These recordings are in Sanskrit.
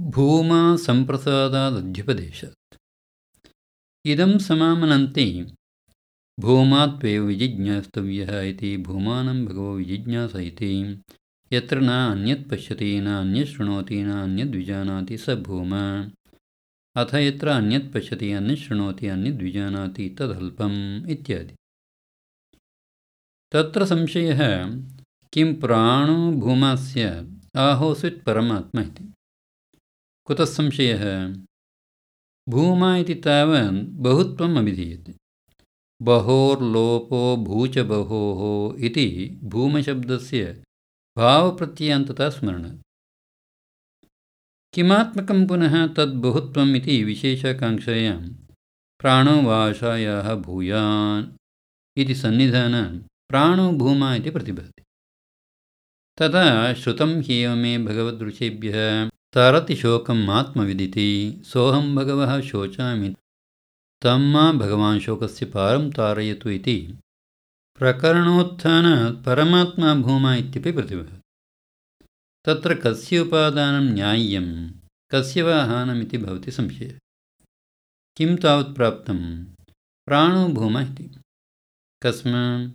भूमा सम्प्रसादादध्युपदेशात् इदं समामनन्ति भूमात्वेव विजिज्ञास्तव्यः इति भूमानं भगवो विजिज्ञास इति। यत्र न अन्यत् पश्यति न अन्यत् शृणोति न अन्यद्विजानाति स भूमा। अथ यत्र अन्यत् पश्यति अन्यत् शृणोति अन्यद्विजानाति तदल्पम् इत्यादि। तत्र संशयः किं प्राणो भूमास्य आहोस्वित् परमात्मा इति कुतः संशयः? भूमा इति तावत् बहुत्वम् अभिधीयते। बहोर्लोपो भूच बहोः इति भूमशब्दस्य भावप्रत्ययान्तता स्मरणात् किमात्मकं पुनः तद्बहुत्वम् इति विशेषाकाङ्क्षायां प्राणो वाशायाः भूयान् इति सन्निधानान् प्राणो भूमा इति प्रतिभाति तदा श्रुतं ह्येवमे भगवदृशेभ्यः तरति शोकम् आत्मविदिति। सोऽहं भगवः शोचामि। तं मा भगवान् शोकस्य पारं तारयतु इति। प्रकरणोत्थानात् परमात्मा भूमा इत्यपि प्रतिभा तत्र कस्य उपादानं न्याय्यं कस्य वा हानमिति भवति संशयः। किं तावत् प्राप्तं? प्राणो भूमा इति। कस्मात्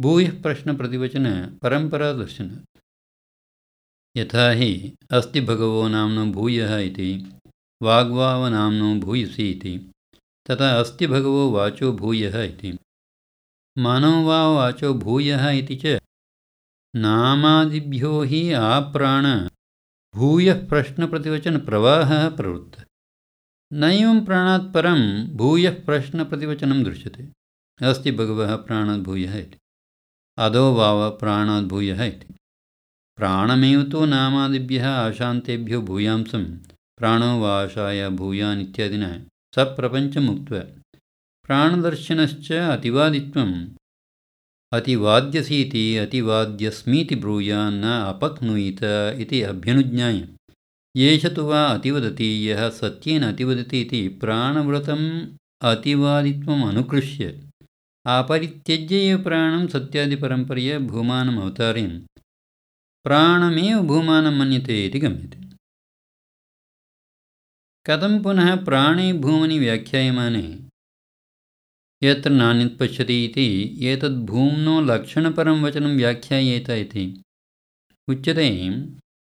भूयः प्रश्नप्रतिवचनपरम्परादर्शनात् यथा हि अस्ति भगवो नाम्नो भूयः इति वाग्वावनाम्नो भूयसी इति, तथा अस्ति भगवो वाचो भूयः इति। मनोवावाचो भूयः इति च, नामादिभ्यो हि आप्राण भूयः प्रश्नप्रतिवचनप्रवाहः प्रवृत्तः। नैवं प्राणात् परं भूयः प्रश्नप्रतिवचनं दृश्यते। अस्ति भगवः प्राणाद्भूयः इति, अधो वाव प्राणाद्भूयः इति। प्राणमेव तु नामादिभ्यः अशान्तेभ्यो भूयांसं प्राणो वाशाय भूयान् इत्यादिना सप्रपञ्चम् उक्त्वा प्राणदर्शनश्च अतिवादित्वम्। अतिवाद्यसीति अतिवाद्यस्मीति ब्रूयान्न अपक्नुयीत इति अभ्यनुज्ञाय। एष तु वा अतिवदति यः सत्येन अतिवदति इति प्राणव्रतम् अतिवादित्वम् अनुकृष्य अपरित्यज्य एव प्राणं सत्यादिपरम्परया भूमानम् अवतारयन् प्राणमेव भूमानं मन्यते इति गम्यते। कथं पुनः प्राणे भूमनि व्याख्यायमाने? यत्र नान्यत् पश्यति इति एतद्भूम्नो लक्षणपरं वचनं व्याख्यायेत इति। उच्यते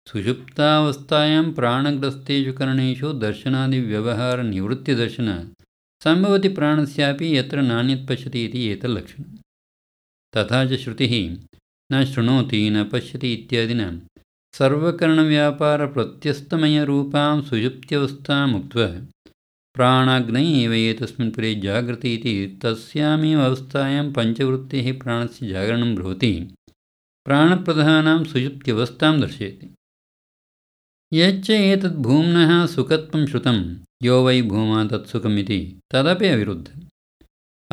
सुषुप्तावस्थायां प्राणग्रस्तेषु करणेषु दर्शनादिव्यवहारनिवृत्तिदर्शनात् सम्भवति प्राणस्यापि यत्र नान्यत् पश्यति इति एतल्लक्षणं तथा च श्रुतिः न शृणोति न पश्यति इत्यादिना सर्वकरणव्यापारप्रत्यस्तमयरूपां सुयुक्त्यवस्थामुक्त्वा। प्राणाग्नै एव एतस्मिन् पुरे जागृति इति तस्यामेव अवस्थायां पञ्चवृत्तेः प्राणस्य जागरणं भवति। प्राणप्रधानां सुयुक्त्यवस्थां दर्शयति। यच्च एतद्भूम्नः सुखत्वं श्रुतं। यो वै भूमा तत्सुखमिति। तदपि अविरुद्धम्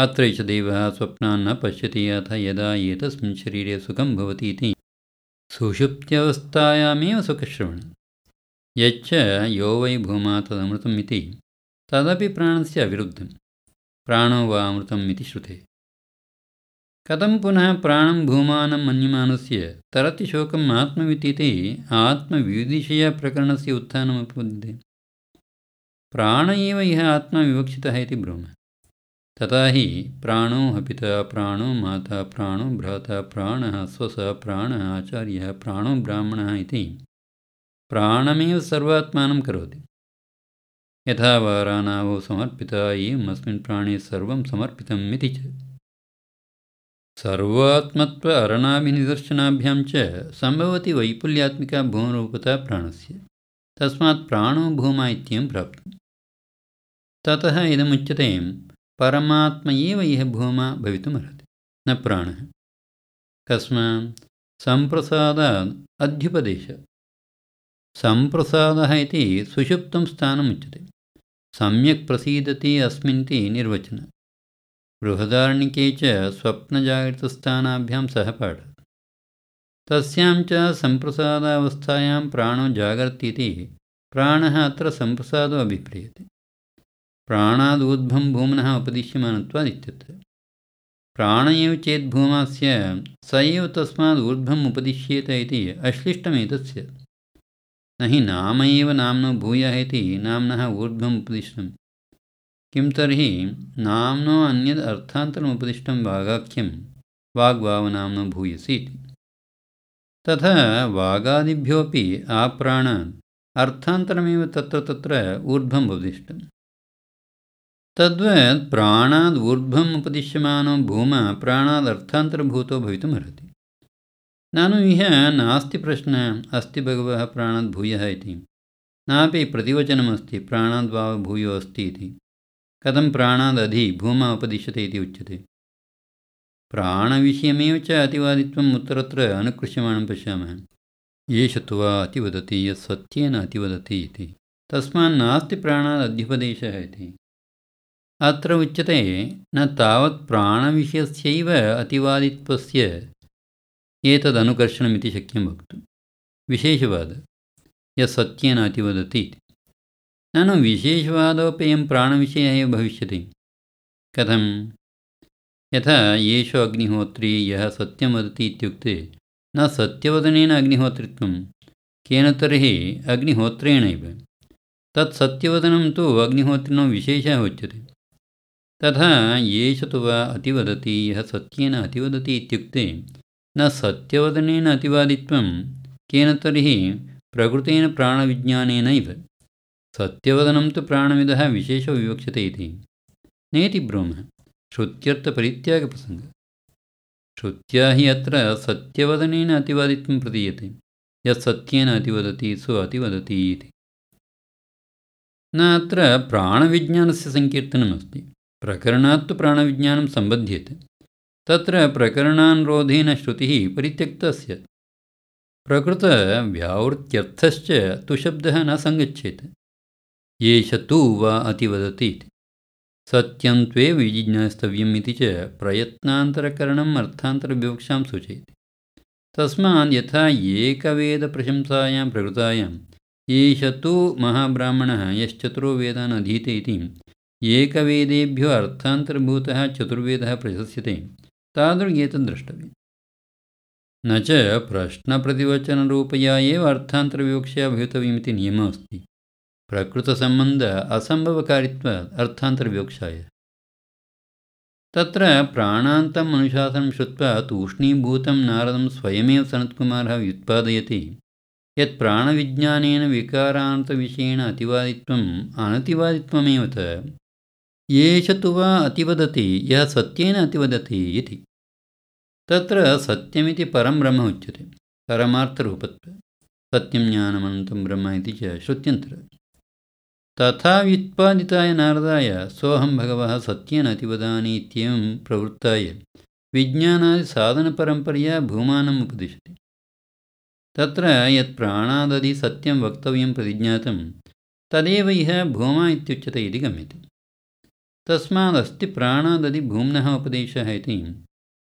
अत्र च देवः स्वप्नान् न पश्यति अथ यदा एतस्मिन् शरीरे सुखं भवति इति। सुषुप्त्यवस्थायामेव सुखश्रवणं यच्च यो वै भूमा तदमृतम् इति। तदपि प्राणस्य अविरुद्धं प्राणो वा अमृतम् इति श्रुते। कथं पुनः प्राणं भूमानं मन्यमानस्य तरति शोकम् आत्मवित् आत्मविदिशया प्रकरणस्य उत्थानमुपपद्यते प्राण एव इह आत्मा विवक्षितः इति ब्रूमः तथा हि प्राणो पिता प्राणो माता प्राणो भ्राता प्राणः स्वसः प्राणः आचार्यः प्राणो ब्राह्मणः इति प्राणमेव सर्वात्मानं करोति। यथा वा समर्पिता एवम् अस्मिन् प्राणे सर्वं समर्पितम् इति च। सर्वात्मत्व अरणाभिनिदर्शनाभ्यां च सम्भवति वैपुल्यात्मिका भूमरूपता प्राणस्य। तस्मात् प्राणो भूमा इत्येवं प्राप्तम्। ततः इदमुच्यते परमात्म एव इह भूमा भवितुमर्हति न प्राणः। कस्मात् सम्प्रसादात् अध्युपदेशात् सम्प्रसादः इति सुषुप्तं स्थानमुच्यते सम्यक् प्रसीदति अस्मिन्ति निर्वचनं। बृहदारण्यके च स्वप्नजागृतस्थानाभ्यां सह पाठः। तस्यां च सम्प्रसादावस्थायां प्राणो जागर्ति इति प्राणः अत्र सम्प्रसादो अभिप्रियते प्राणादूर्ध्वं भूम्नः उपदिश्यमानत्वादित्यत्र प्राण एव चेत् भूमास्य स एव तस्मात् ऊर्ध्वम् उपदिश्येत इति अश्लिष्टमेतस्य। न हि नाम एव नाम्नो भूयः इति नाम्नः ऊर्ध्वम् उपदिष्टं किं तर्हि नाम्नो अन्यद् अर्थान्तरम् उपदिष्टं वागाख्यं वाग्वावनाम्नो भूयसि इति। तथा वागादिभ्योऽपि आप्राणात् अर्थान्तरमेव तत्र तत्र ऊर्ध्वम् उपदिष्टम् तद्वत् प्राणाद् ऊर्ध्वम् उपदिश्यमानो भूमा प्राणादर्थान्तरभूतो भवितुमर्हति ननु इह नास्ति प्रश्नः अस्ति भगवः प्राणाद् भूयः इति। नापि प्रतिवचनमस्ति प्राणाद्वाव भूयो अस्ति इति। कथं प्राणादधि भूमा उपदिश्यते इति उच्यते। प्राणविषयमेव च अतिवादित्वम् उत्तरत्र अनुकृष्यमाणं पश्यामः। एष तु वा अतिवदति यत् सत्येन अतिवदति इति। तस्मान्नास्ति प्राणादध्युपदेशः इति अत्र उच्यते न तावत् प्राणविषयस्यैव अतिवादित्वस्य एतदनुकर्षणमिति शक्यं वक्तुं। विशेषवादः। यत् सत्येन अतिवदति इति। ननु विशेषवादोपेयं प्राणविषयः एव भविष्यति। कथं यथा एषो अग्निहोत्री यः सत्यं वदति इत्युक्ते न सत्यवदनेन अग्निहोत्रित्वं केन तर्हि अग्निहोत्रेणैव। तत् सत्यवदनं तु अग्निहोत्रिणो विशेषः उच्यते तथा एष तु वा अतिवदति। यः सत्येन अतिवदति इत्युक्ते न सत्यवदनेन अतिवादित्वं केन तर्हि प्रकृतेन प्राणविज्ञानेनैव सत्यवदनं तु प्राणविदः विशेषो विवक्ष्यते इति। नेति ब्रूमः श्रुत्यर्थपरित्यागप्रसङ्गः। श्रुत्या हि अत्र सत्यवदनेन अतिवादित्वं प्रदीयते यत् सत्येन अतिवदति सो अतिवदति इति। न अत्र प्राणविज्ञानस्य सङ्कीर्तनमस्ति प्रकरणात् तु प्राणविज्ञानं सम्बध्यते तत्र प्रकरणानुरोधेन श्रुतिः परित्यक्तस्य। प्रकृतव्यावृत्यर्थश्च तु शब्दः न सङ्गच्छेत्। एष तु वा अतिवदति सत्यं त्वेव विजिज्ञास्तव्यम् इति च प्रयत्नान्तरकरणम् अर्थान्तरविवक्षां सूचयति। तस्मात् यथा एकवेदप्रशंसायां प्रकृतायाम् एष तु महाब्राह्मणः यश्चतुरो वेदान् अधीते इति एकवेदेभ्यो अर्थान्तरभूतः चतुर्वेदः प्रशस्यते। द्रष्टव्यम्। न च प्रश्नप्रतिवचनरूपया एव अर्थान्तरविवक्षया भवितव्यमिति नियमः अस्ति। प्रकृतसम्बन्ध असम्भवकारित्वात् अर्थान्तरविवक्षाय। तत्र प्राणान्तम् अनुशासनं श्रुत्वा तूष्णीभूतं नारदं स्वयमेव सनत्कुमारः व्युत्पादयति। यत् प्राणविज्ञानेन विकारान्तविषयेण अतिवादित्वम् अनतिवादित्वमेव त एष तु वा अतिवदति यः सत्येन अतिवदति इति। तत्र सत्यमिति परं ब्रह्म उच्यते। परमार्थरूपत्वे। सत्यं ज्ञानमनन्तं ब्रह्म इति च श्रुत्यन्तरम् तथा व्युत्पादिताय नारदाय सोऽहं भगवः सत्येन अतिवदानि इत्येवं प्रवृत्ताय विज्ञानादिसाधनपरम्परया भूमानम् उपदिशति। तत्र यत् प्राणादधि सत्यं वक्तव्यं प्रतिज्ञातं तदेव इह भूमा इत्युच्यते इति गम्यते तस्मादस्ति प्राणादधि भूम्नः उपदेशः इति।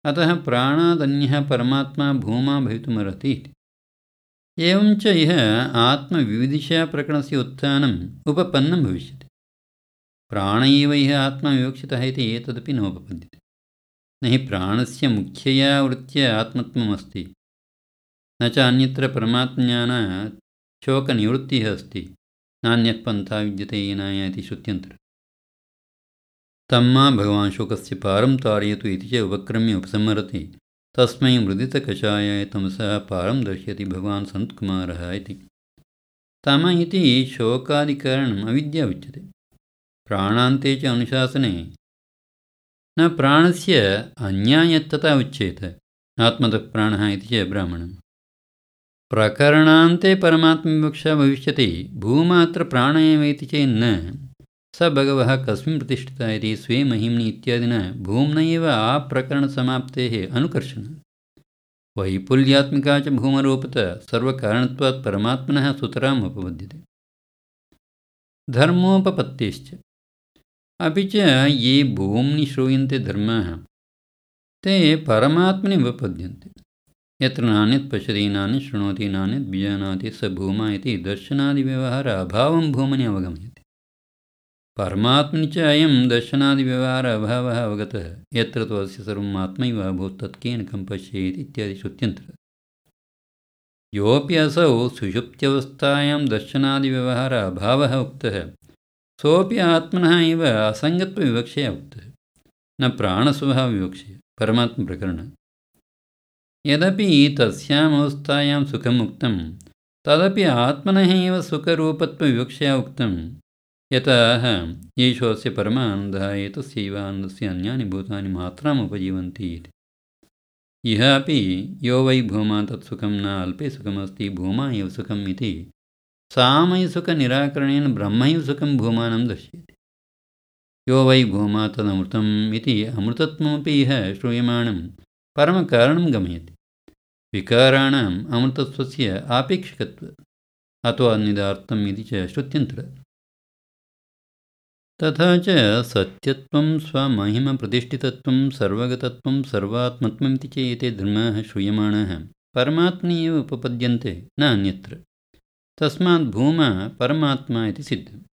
अतः प्राणादन्यः परमात्मा भूमा भवितुमर्हति इति। एवं च इह आत्मविविदिशाप्रकरणस्य उत्थानम् उपपन्नं भविष्यति। प्राण एव इह आत्मा विवक्षितः इति एतदपि नोपपद्यते। न हि प्राणस्य मुख्यया वृत्त्या आत्मत्वमस्ति। न च अन्यत्र परमात्मज्ञानात् शोकनिवृत्तिः अस्ति। नान्यः पन्था विद्यते येनाय इति श्रुत्यन्तरम् तम्मा भगवान् शोकस्य पारं तारयतु इति च उपक्रम्य उपसंहरति। तस्मै मृदितकषायाय तमसः पारं दर्शयति भगवान् सनत्कुमारः इति। तम इति शोकादिकारणम् अविद्या उच्यते। प्राणान्ते च अनुशासने। न प्राणस्य अन्यायत्तता उच्येत। आत्मतः प्राणः इति च ब्राह्मणम्। प्रकरणान्ते परमात्मविवक्षा भविष्यति। भूमात्र प्राण एव इति चेन्न स भगवः कस्मिन् प्रतिष्ठितः इति स्वे महिम्नि इत्यादिना भूम्न एव आप्रकरणसमाप्तेः अनुकर्षणं वैपुल्यात्मिका च भूमरूपत सर्वकारणत्वात् परमात्मनः सुतराम् उपपद्यते। धर्मोपपत्तिश्च। अपि च ये भूम्नि श्रूयन्ते धर्माः, ते परमात्मनि उपपद्यन्ते यत्र नान्यत् पश्यति, नान्यत् शृणोति, नान्यत् विजानाति स भूमा इति दर्शनादिव्यवहार अभावं भूमनि अवगम्यते। परमात्मनि च अयं दर्शनादिव्यवहार अभावः अवगतः यत्र तु अस्य सर्वम् आत्मैव अभूत् तत्केन कं पश्येत् इत्यादि श्रुत्यन्तरः। योऽपि असौ सुषुप्त्यवस्थायां दर्शनादिव्यवहार अभावः उक्तः सोऽपि आत्मनः एव असङ्गत्वविवक्षया उक्तः न प्राणस्वभावविवक्षया परमात्मप्रकरणं। यदपि तस्यामवस्थायां सुखम् उक्तं तदपि आत्मनः एव सुखरूपत्वविवक्षया उक्तं यतः ईशोऽस्य परमानन्दः एतस्यैव आनन्दस्य अन्यानि भूतानि मात्राम् उपजीवन्ति इति। इह अपि यो वै भूमा तत्सुखं न अल्पे सुखमस्ति भूमा एव सुखम् इति सामयिसुखनिराकरणेन ब्रह्मैव सुखं भूमानं दर्शयति। यो वै भूमा तदमृतम् इति अमृतत्वमपि इह श्रूयमाणं परमकारणं गमयति। विकाराणाम् अमृतत्वस्य आपेक्षिकत्व अतो अन्निदार्थम् इति च श्रुत्यन्तर तथा च सत्यत्वं स्वमहिमप्रतिष्ठितत्वं सर्वगतत्वं सर्वात्मत्वमिति च एते धर्माः श्रूयमाणाः। परमात्मनि एव उपपद्यन्ते न अन्यत्र तस्मात् भूमा परमात्मा इति सिद्धम्